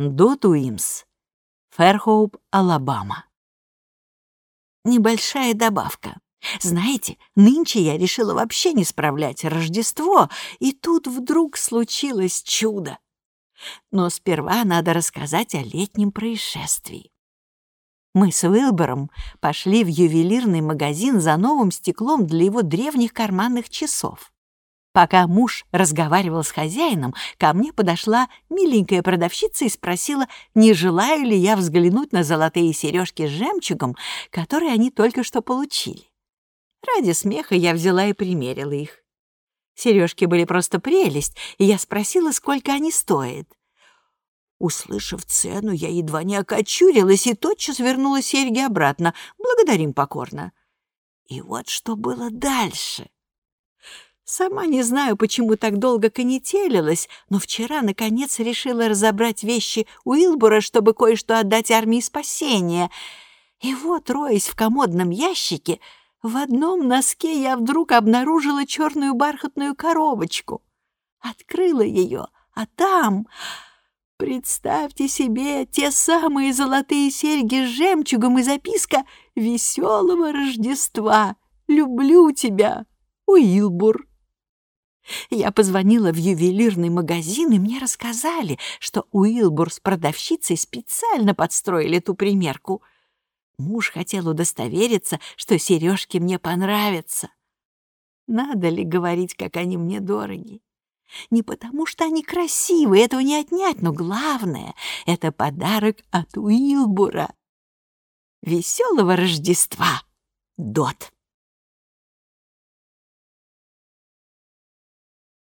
Дот Уимс, Фэрхоуп, Алабама. Небольшая добавка. Знаете, нынче я решила вообще не справлять Рождество, и тут вдруг случилось чудо. Но сперва надо рассказать о летнем происшествии. Мы с Уилбером пошли в ювелирный магазин за новым стеклом для его древних карманных часов. Пока муж разговаривал с хозяином, ко мне подошла миленькая продавщица и спросила, не желаю ли я взглянуть на золотые сережки с жемчугом, которые они только что получили. Ради смеха я взяла и примерила их. Сережки были просто прелесть, и я спросила, сколько они стоят. Услышав цену, я едва не окочурилась и тотчас вернула серьги обратно. Благодарим покорно. И вот что было дальше. Сама не знаю, почему так долго конетелилась, но вчера, наконец, решила разобрать вещи Уилбура, чтобы кое-что отдать армии спасения. И вот, роясь в комодном ящике, в одном носке я вдруг обнаружила черную бархатную коробочку. Открыла ее, а там... Представьте себе те самые золотые серьги с жемчугом и записка «Веселого Рождества! Люблю тебя, Уилбур!» Я позвонила в ювелирный магазин, и мне рассказали, что Уилбур с продавщицей специально подстроили ту примерку — Муж хотел удостовериться, что сережки мне понравятся. Надо ли говорить, как они мне дороги? Не потому, что они красивые, этого не отнять, но главное — это подарок от Уилбура. Веселого Рождества, Дот!